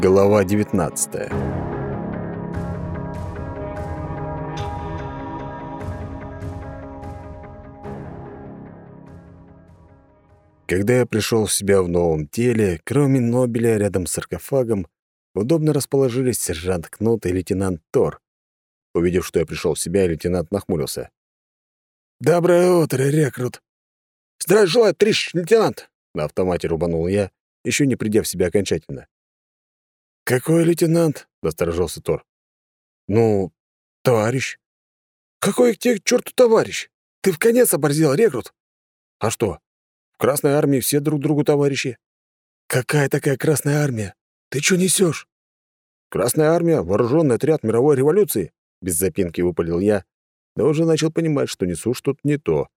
Глава 19 Когда я пришел в себя в новом теле, кроме Нобеля рядом с саркофагом, удобно расположились сержант Кнут и лейтенант Тор. Увидев, что я пришел в себя, лейтенант нахмурился. «Доброе утро, рекрут!» «Здравия желаю, трещ, лейтенант!» На автомате рубанул я, еще не придя в себя окончательно. «Какой лейтенант?» — насторожился Тор. «Ну, товарищ». «Какой к тебе к черту товарищ? Ты в конец оборзел, рекрут?» «А что? В Красной Армии все друг другу товарищи». «Какая такая Красная Армия? Ты что несешь? «Красная Армия — вооруженный отряд мировой революции», — без запинки выпалил я, но уже начал понимать, что несу что-то не то.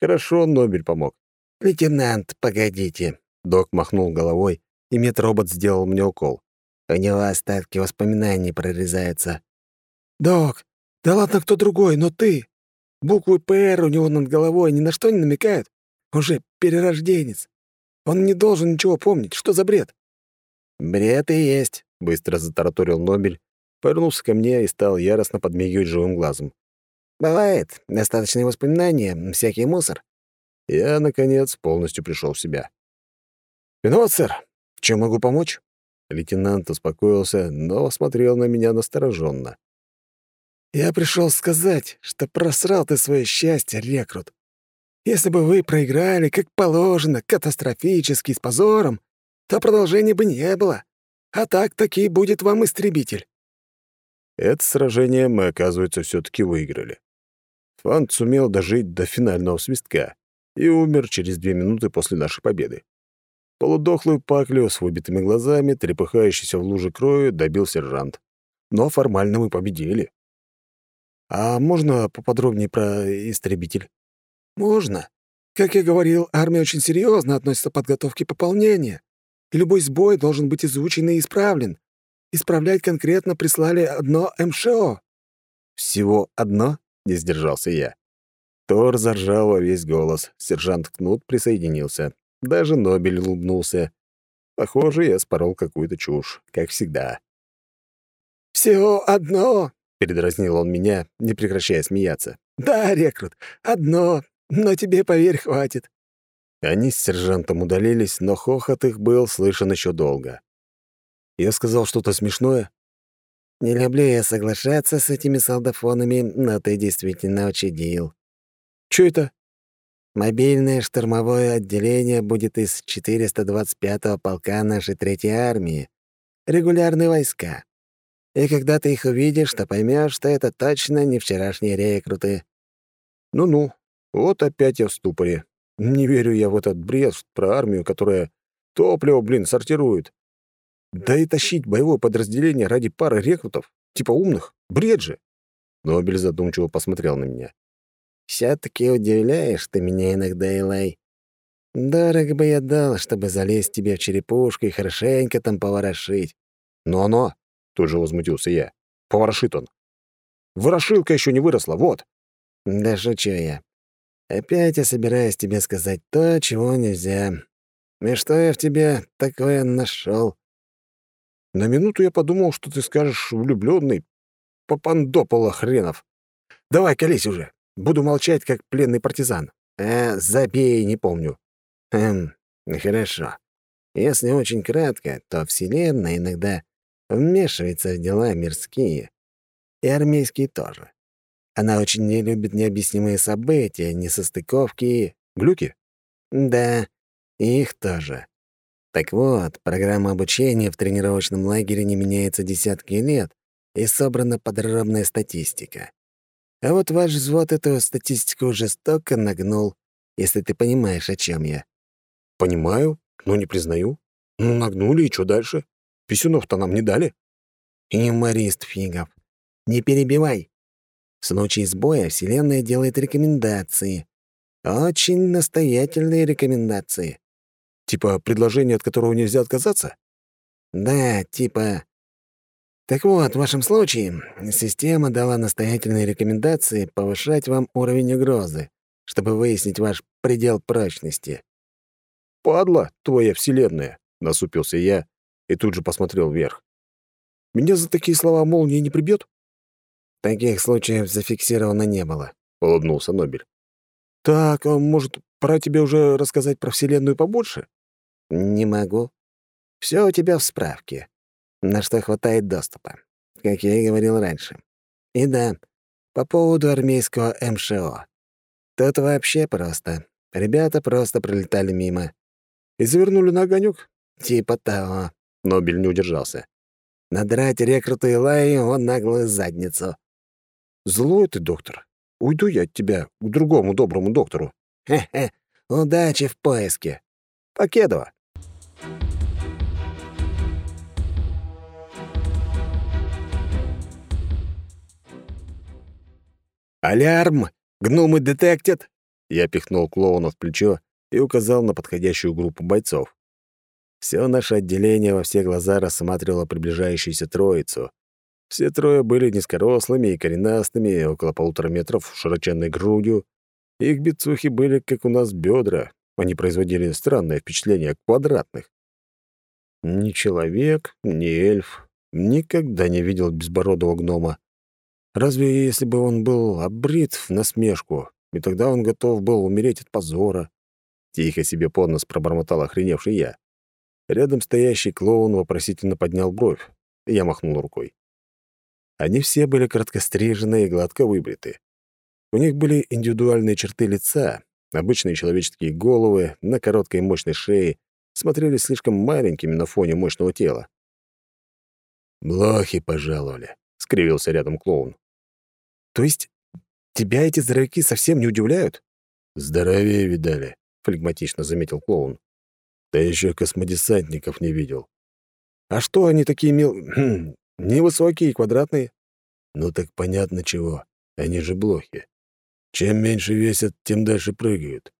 Хорошо, Нобель помог. «Лейтенант, погодите», — док махнул головой, и медробот сделал мне укол. У него остатки воспоминаний прорезаются. «Док, да ладно кто другой, но ты. Буквы «ПР» у него над головой ни на что не намекают. Он же перерожденец. Он не должен ничего помнить. Что за бред?» «Бред и есть», — быстро затараторил Нобель, повернулся ко мне и стал яростно подмигивать живым глазом. «Бывает. Достаточные воспоминания, всякий мусор». Я, наконец, полностью пришел в себя. «Виноват, сэр. В чем могу помочь?» Лейтенант успокоился, но смотрел на меня настороженно. «Я пришел сказать, что просрал ты свое счастье, рекрут. Если бы вы проиграли, как положено, катастрофически, с позором, то продолжения бы не было. А так таки будет вам истребитель». Это сражение мы, оказывается, все таки выиграли. Фант сумел дожить до финального свистка и умер через две минуты после нашей победы. Полудохлую паклю с выбитыми глазами, трепыхающийся в луже крови, добил сержант. Но формально мы победили. А можно поподробнее про истребитель? Можно. Как я говорил, армия очень серьезно относится к подготовке пополнения. И любой сбой должен быть изучен и исправлен. Исправлять конкретно прислали одно МШО. «Всего одно?» — не сдержался я. Тор заржал во весь голос. Сержант Кнут присоединился. Даже Нобель улыбнулся. Похоже, я спорол какую-то чушь, как всегда. «Всего одно!» — передразнил он меня, не прекращая смеяться. «Да, рекрут, одно, но тебе, поверь, хватит». Они с сержантом удалились, но хохот их был слышен еще долго. Я сказал что-то смешное. «Не люблю я соглашаться с этими солдафонами, но ты действительно учудил». «Чё это?» Мобильное штурмовое отделение будет из 425-го полка нашей Третьей армии. Регулярные войска. И когда ты их увидишь, то поймешь, что это точно не вчерашние рекруты. Ну-ну, вот опять я в ступоре. Не верю я в этот бред про армию, которая топливо, блин, сортирует. Да и тащить боевое подразделение ради пары рекрутов, типа умных, бред же. Нобель задумчиво посмотрел на меня. Все-таки удивляешь ты меня иногда, Илай. Дорого бы я дал, чтобы залезть тебе в черепушку и хорошенько там поворошить. Но-но, тут же возмутился я. Поворошит он. Ворошилка еще не выросла, вот. Да шучу я. Опять я собираюсь тебе сказать то, чего нельзя. И что я в тебе такое нашел? На минуту я подумал, что ты скажешь влюбленный попандопола хренов. Давай, колись уже. Буду молчать, как пленный партизан. Э, забей, не помню. Эм, хорошо. Если очень кратко, то Вселенная иногда вмешивается в дела мирские. И армейские тоже. Она очень не любит необъяснимые события, несостыковки глюки. Да, и их тоже. Так вот, программа обучения в тренировочном лагере не меняется десятки лет, и собрана подробная статистика. А вот ваш взвод эту статистику жестоко нагнул, если ты понимаешь, о чем я. Понимаю, но не признаю. Ну, нагнули, и что дальше? Писюнов-то нам не дали. Юморист фигов. Не перебивай. В случае сбоя Вселенная делает рекомендации. Очень настоятельные рекомендации. Типа предложение, от которого нельзя отказаться? Да, типа так вот, в вашем случае система дала настоятельные рекомендации повышать вам уровень угрозы, чтобы выяснить ваш предел прочности. «Падла, твоя вселенная!» — насупился я, и тут же посмотрел вверх. «Меня за такие слова молния не прибьет?» «Таких случаев зафиксировано не было», — улыбнулся Нобель. «Так, а может, пора тебе уже рассказать про Вселенную побольше?» «Не могу. Все у тебя в справке, на что хватает доступа, как я и говорил раньше. И да, по поводу армейского МШО. Тут вообще просто. Ребята просто пролетали мимо. И завернули на огонек. Типа того. Нобель не удержался. Надрать рекруту Илай он наглую задницу. Злой ты, доктор. Уйду я от тебя к другому доброму доктору. Хе-хе. Удачи в поиске. Покедова. «Алярм! Гномы детектят!» Я пихнул клоуна в плечо и указал на подходящую группу бойцов. Все наше отделение во все глаза рассматривало приближающуюся троицу. Все трое были низкорослыми и коренастыми, около полутора метров широченной грудью. Их бицухи были, как у нас, бедра. Они производили странное впечатление квадратных. Ни человек, ни эльф. Никогда не видел безбородого гнома. Разве если бы он был обрит в насмешку, и тогда он готов был умереть от позора? Тихо себе под нос пробормотал охреневший я. Рядом стоящий клоун вопросительно поднял бровь, и я махнул рукой. Они все были короткострижены и гладко выбриты. У них были индивидуальные черты лица, обычные человеческие головы на короткой мощной шее смотрелись слишком маленькими на фоне мощного тела. «Блохи пожаловали», — скривился рядом клоун. То есть тебя эти здоровяки совсем не удивляют? Здоровее видали, флегматично заметил клоун. Да еще космодесантников не видел. А что они такие мил... невысокие и квадратные? Ну так понятно чего. Они же блохи. Чем меньше весят, тем дальше прыгают.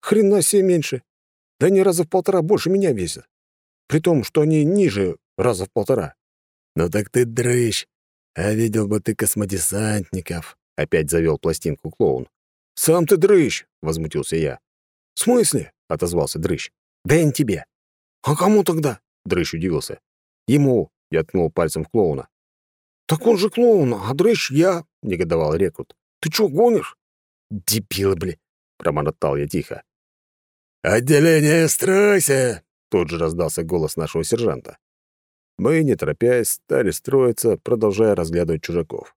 Хрена себе меньше. Да они раза в полтора больше меня весят. При том, что они ниже раза в полтора. Ну так ты дрыщ. «А видел бы ты космодесантников», — опять завел пластинку клоун. «Сам ты дрыщ!» — возмутился я. «В смысле?» — отозвался дрыщ. «Да я не тебе». «А кому тогда?» — дрыщ удивился. «Ему!» — я ткнул пальцем в клоуна. «Так он же клоун, а дрыщ я!» — негодовал рекрут. «Ты чё, гонишь?» «Дебилы, бли!» — проморотал я тихо. «Отделение, стройся!» — тут же раздался голос нашего сержанта. Мы, не торопясь, стали строиться, продолжая разглядывать чужаков.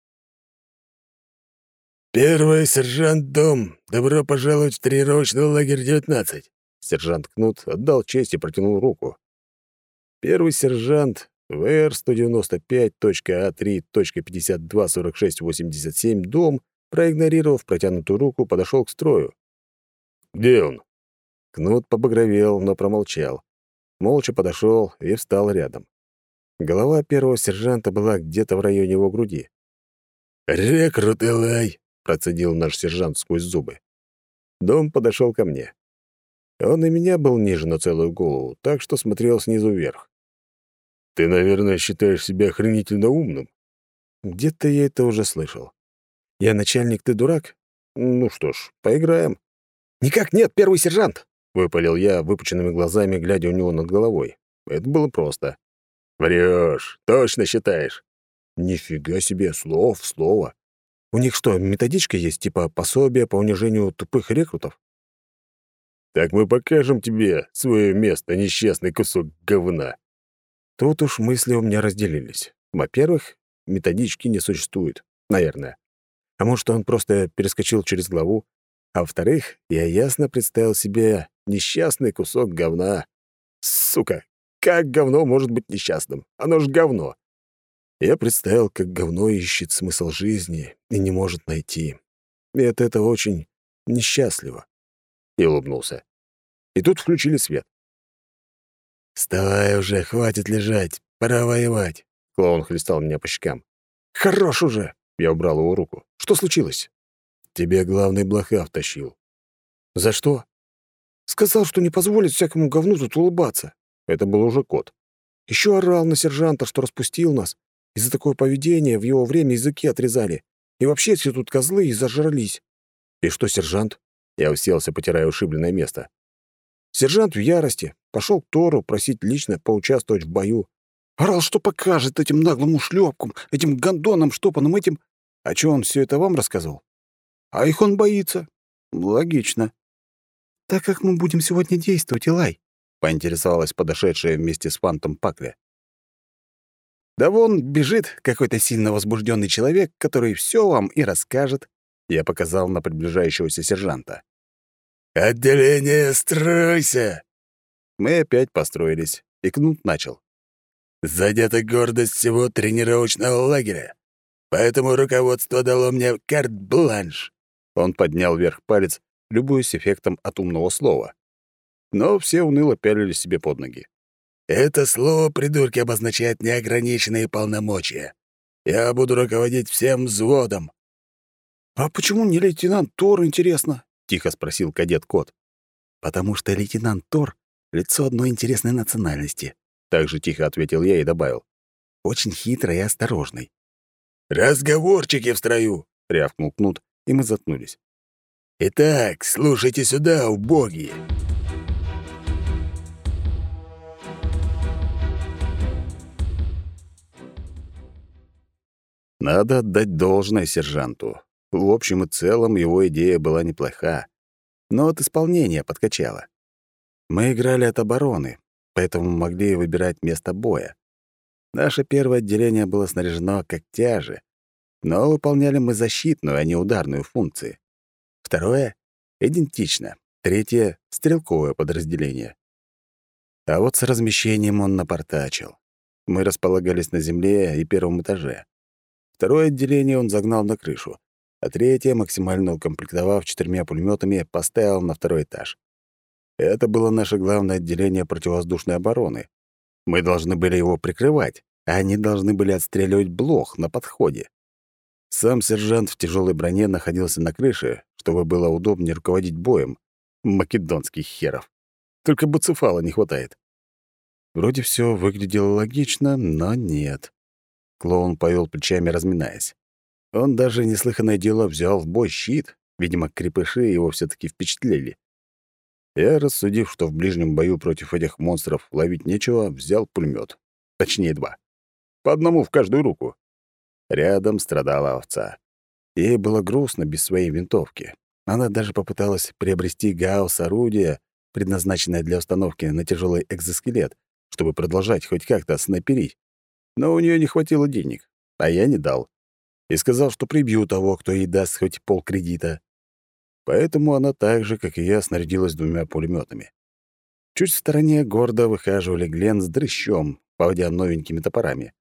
«Первый сержант Дом, добро пожаловать в тренировочный лагерь 19!» Сержант Кнут отдал честь и протянул руку. Первый сержант ВР-195.А3.524687 Дом, проигнорировав протянутую руку, подошел к строю. «Где он?» Кнут побагровел, но промолчал. Молча подошел и встал рядом. Голова первого сержанта была где-то в районе его груди. «Рекрут Элай!» — процедил наш сержант сквозь зубы. Дом подошел ко мне. Он и меня был ниже на целую голову, так что смотрел снизу вверх. «Ты, наверное, считаешь себя охренительно умным?» Где-то я это уже слышал. «Я начальник, ты дурак?» «Ну что ж, поиграем». «Никак нет, первый сержант!» — выпалил я, выпученными глазами, глядя у него над головой. Это было просто. Врешь, точно считаешь. Нифига себе, слово в слово. У них что, методичка есть, типа пособие по унижению тупых рекрутов? Так мы покажем тебе свое место, несчастный кусок говна. Тут уж мысли у меня разделились. Во-первых, методички не существует, наверное. А может, он просто перескочил через главу. А во-вторых, я ясно представил себе несчастный кусок говна. Сука, как говно может быть несчастным? Оно ж говно. Я представил, как говно ищет смысл жизни и не может найти. И от этого очень несчастливо. И улыбнулся. И тут включили свет. «Вставай уже, хватит лежать, пора воевать!» Клоун хлестал меня по щекам. «Хорош уже!» Я убрал его руку. «Что случилось?» «Тебе главный блоха втащил». «За что?» «Сказал, что не позволит всякому говну тут улыбаться». Это был уже кот. Еще орал на сержанта, что распустил нас. Из-за такое поведение в его время языки отрезали. И вообще все тут козлы и зажрались. И что, сержант? Я уселся, потирая ушибленное место. Сержант в ярости. Пошел к Тору просить лично поучаствовать в бою. Орал, что покажет этим наглым ушлепкам, этим гондонам штопанным, этим... А чё он все это вам рассказал? А их он боится. Логично. Так как мы будем сегодня действовать, Илай? Поинтересовалась подошедшая вместе с Фантом Пакля. Да вон бежит какой-то сильно возбужденный человек, который все вам и расскажет. Я показал на приближающегося сержанта. «Отделение, стройся!» Мы опять построились, и Кнут начал. «Задета гордость всего тренировочного лагеря. Поэтому руководство дало мне карт-бланш». Он поднял вверх палец, любуясь эффектом от умного слова. Но все уныло пялили себе под ноги. «Это слово, придурки, обозначает неограниченные полномочия. Я буду руководить всем взводом». «А почему не лейтенант Тор, интересно?» — тихо спросил кадет Кот. «Потому что лейтенант Тор — лицо одной интересной национальности», — так же тихо ответил я и добавил. «Очень хитрый и осторожный». «Разговорчики в строю!» — рявкнул Кнут, и мы заткнулись. «Итак, слушайте сюда, убогие!» Надо отдать должное сержанту. В общем и целом его идея была неплоха, но от исполнения подкачала. Мы играли от обороны, поэтому могли выбирать место боя. Наше первое отделение было снаряжено как тяжи, но выполняли мы защитную, а не ударную функции. Второе — идентично. Третье — стрелковое подразделение. А вот с размещением он напортачил. Мы располагались на земле и первом этаже. Второе отделение он загнал на крышу, а третье, максимально укомплектовав четырьмя пулеметами, поставил на второй этаж. Это было наше главное отделение противовоздушной обороны. Мы должны были его прикрывать, а они должны были отстреливать блох на подходе. Сам сержант в тяжелой броне находился на крыше, чтобы было удобнее руководить боем. Македонских херов. Только буцефала не хватает. Вроде все выглядело логично, но нет. Клоун повел плечами, разминаясь. Он даже неслыханное дело взял в бой щит. Видимо, крепыши его все таки впечатлили. Я, рассудив, что в ближнем бою против этих монстров ловить нечего, взял пулемет, Точнее, два. По одному в каждую руку. Рядом страдала овца. Ей было грустно без своей винтовки. Она даже попыталась приобрести гаусс-орудие, предназначенное для установки на тяжелый экзоскелет, чтобы продолжать хоть как-то снайперить. Но у нее не хватило денег, а я не дал. И сказал, что прибью того, кто ей даст хоть полкредита. Поэтому она так же, как и я, снарядилась двумя пулеметами. Чуть в стороне гордо выхаживали Глен с дрыщом, поводя новенькими топорами.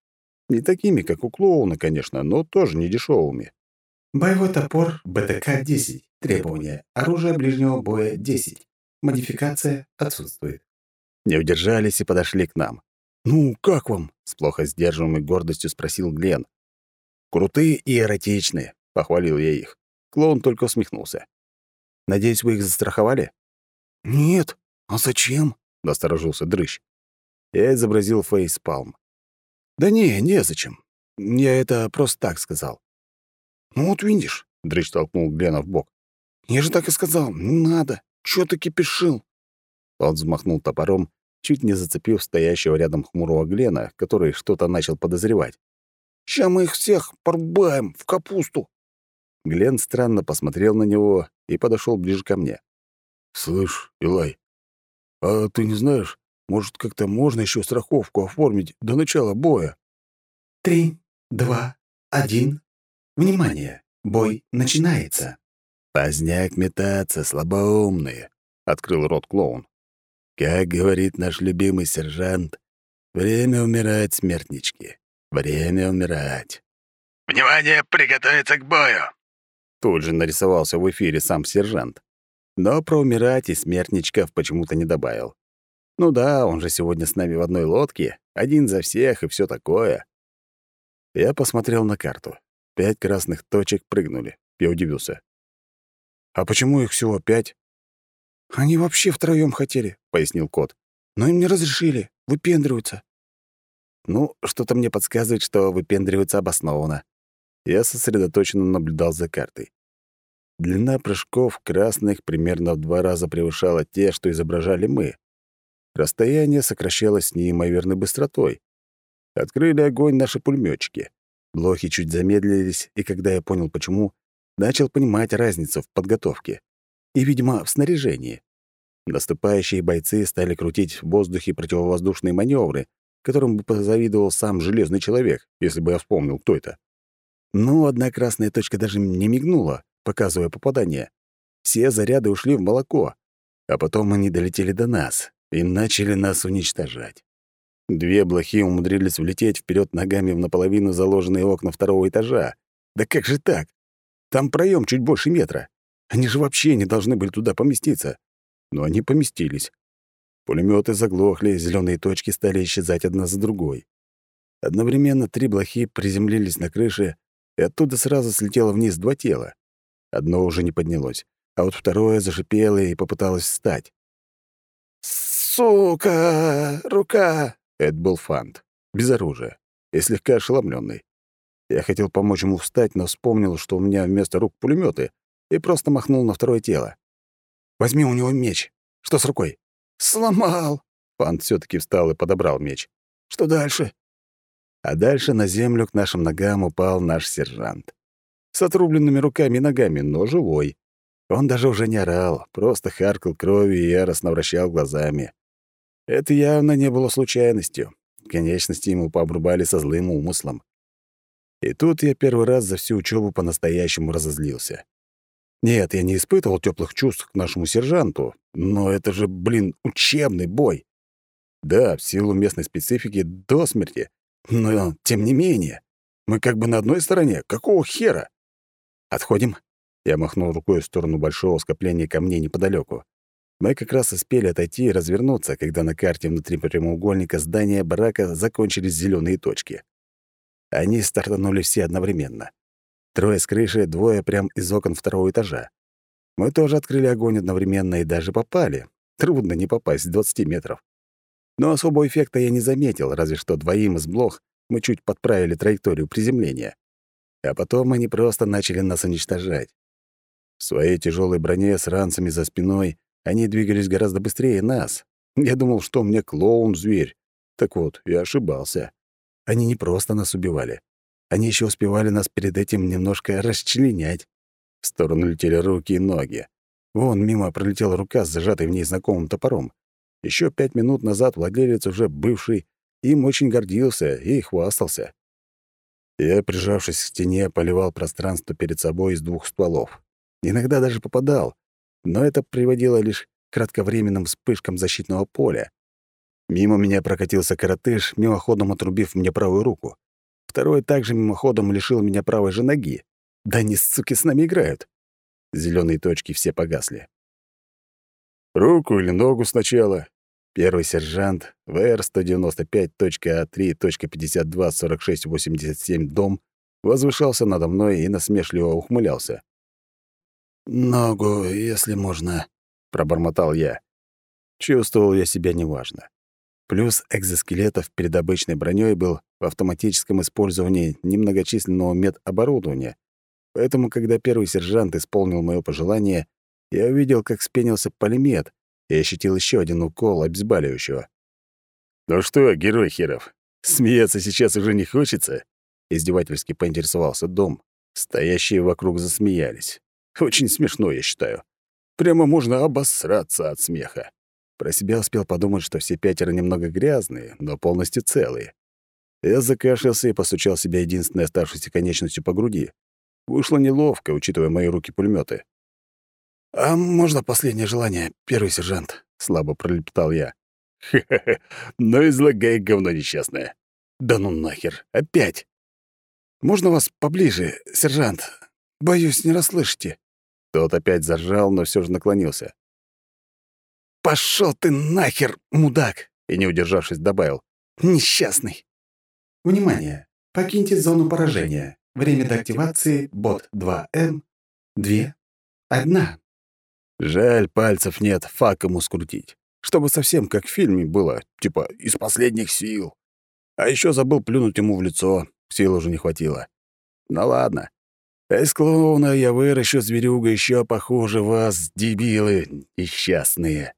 Не такими, как у клоуна, конечно, но тоже не дешевыми. Боевой топор БТК-10. Требования. Оружие ближнего боя 10. Модификация отсутствует. Не удержались и подошли к нам. «Ну, как вам?» — с плохо сдерживаемой гордостью спросил Глен. «Крутые и эротичные», — похвалил я их. Клоун только усмехнулся. «Надеюсь, вы их застраховали?» «Нет. А зачем?» — насторожился Дрыщ. Я изобразил фейспалм. «Да не, незачем. Я это просто так сказал». «Ну вот видишь», — Дрыч толкнул Глена в бок. «Я же так и сказал. Не надо. Чё ты кипишил?» Он взмахнул топором, чуть не зацепив стоящего рядом хмурого Глена, который что-то начал подозревать. «Ща мы их всех порубаем в капусту!» Глен странно посмотрел на него и подошел ближе ко мне. «Слышь, Илай, а ты не знаешь, может, как-то можно еще страховку оформить до начала боя?» «Три, два, один. Внимание! Бой начинается!» «Поздняк метаться, слабоумные!» — открыл рот клоун. «Как говорит наш любимый сержант, время умирать, смертнички, время умирать!» «Внимание! Приготовиться к бою!» Тут же нарисовался в эфире сам сержант. Но про умирать и смертничков почему-то не добавил. Ну да, он же сегодня с нами в одной лодке, один за всех и все такое. Я посмотрел на карту. Пять красных точек прыгнули. Я удивился. «А почему их всего пять?» «Они вообще втроём хотели», — пояснил кот. «Но им не разрешили. Выпендриваются». «Ну, что-то мне подсказывает, что выпендриваются обоснованно». Я сосредоточенно наблюдал за картой. Длина прыжков красных примерно в два раза превышала те, что изображали мы. Расстояние сокращалось с неимоверной быстротой. Открыли огонь наши пулеметчики. Блохи чуть замедлились, и когда я понял, почему, начал понимать разницу в подготовке. И, видимо, в снаряжении. Наступающие бойцы стали крутить в воздухе противовоздушные маневры, которым бы позавидовал сам Железный Человек, если бы я вспомнил, кто это. Но одна красная точка даже не мигнула, показывая попадание. Все заряды ушли в молоко, а потом они долетели до нас и начали нас уничтожать. Две блохи умудрились влететь вперед ногами в наполовину заложенные окна второго этажа. Да как же так? Там проем чуть больше метра. Они же вообще не должны были туда поместиться. Но они поместились. Пулеметы заглохли, зеленые точки стали исчезать одна за другой. Одновременно три блохи приземлились на крыше, и оттуда сразу слетело вниз два тела. Одно уже не поднялось, а вот второе зашипело и попыталось встать. «Сука! Рука!» Это был Фант, без оружия и слегка ошеломленный. Я хотел помочь ему встать, но вспомнил, что у меня вместо рук пулеметы, и просто махнул на второе тело. «Возьми у него меч. Что с рукой?» «Сломал!» Фант все таки встал и подобрал меч. «Что дальше?» А дальше на землю к нашим ногам упал наш сержант. С отрубленными руками и ногами, но живой. Он даже уже не орал, просто харкал кровью и яростно вращал глазами. Это явно не было случайностью. Конечности ему пообрубали со злым умыслом. И тут я первый раз за всю учебу по-настоящему разозлился. Нет, я не испытывал теплых чувств к нашему сержанту, но это же, блин, учебный бой. Да, в силу местной специфики до смерти, но тем не менее. Мы как бы на одной стороне. Какого хера? Отходим. Я махнул рукой в сторону большого скопления камней неподалеку. Мы как раз успели отойти и развернуться, когда на карте внутри прямоугольника здания барака закончились зеленые точки. Они стартанули все одновременно. Трое с крыши, двое прямо из окон второго этажа. Мы тоже открыли огонь одновременно и даже попали. Трудно не попасть с 20 метров. Но особого эффекта я не заметил, разве что двоим из блох мы чуть подправили траекторию приземления. А потом они просто начали нас уничтожать. В своей тяжелой броне с ранцами за спиной они двигались гораздо быстрее нас. Я думал, что мне клоун-зверь. Так вот, я ошибался. Они не просто нас убивали. Они еще успевали нас перед этим немножко расчленять. В сторону летели руки и ноги. Вон мимо пролетела рука с зажатой в ней знакомым топором. Еще пять минут назад владелец, уже бывший, им очень гордился и хвастался. Я, прижавшись к стене, поливал пространство перед собой из двух стволов. Иногда даже попадал, но это приводило лишь к кратковременным вспышкам защитного поля. Мимо меня прокатился коротыш, мимоходом отрубив мне правую руку. Второй также мимоходом лишил меня правой же ноги. Да не суки с нами играют. Зеленые точки все погасли. Руку или ногу сначала. Первый сержант ВР-195.А3.52.4687 дом возвышался надо мной и насмешливо ухмылялся. «Ногу, если можно», — пробормотал я. Чувствовал я себя неважно. Плюс экзоскелетов перед обычной броней был в автоматическом использовании немногочисленного медоборудования. Поэтому, когда первый сержант исполнил мое пожелание, я увидел, как спенился полимет и ощутил еще один укол обезболивающего. «Ну что, герой херов, смеяться сейчас уже не хочется?» Издевательски поинтересовался дом. Стоящие вокруг засмеялись. Очень смешно, я считаю. Прямо можно обосраться от смеха. Про себя успел подумать, что все пятеро немного грязные, но полностью целые. Я закашлялся и постучал себя единственной оставшейся конечностью по груди. Вышло неловко, учитывая мои руки пулеметы. «А можно последнее желание, первый сержант?» — слабо пролепетал я. «Хе-хе-хе, ну излагай, говно несчастное». «Да ну нахер, опять!» «Можно вас поближе, сержант? Боюсь, не расслышите». Тот опять заржал, но все же наклонился. «Пошел ты нахер, мудак!» И, не удержавшись, добавил. «Несчастный!» Внимание! Покиньте зону поражения. Время до активации бот 2М. Две. Одна. Жаль, пальцев нет, фак ему скрутить. Чтобы совсем как в фильме было, типа «из последних сил». А еще забыл плюнуть ему в лицо, сил уже не хватило. Ну ладно, из клоуна я выращу зверюга еще похуже вас, дебилы несчастные.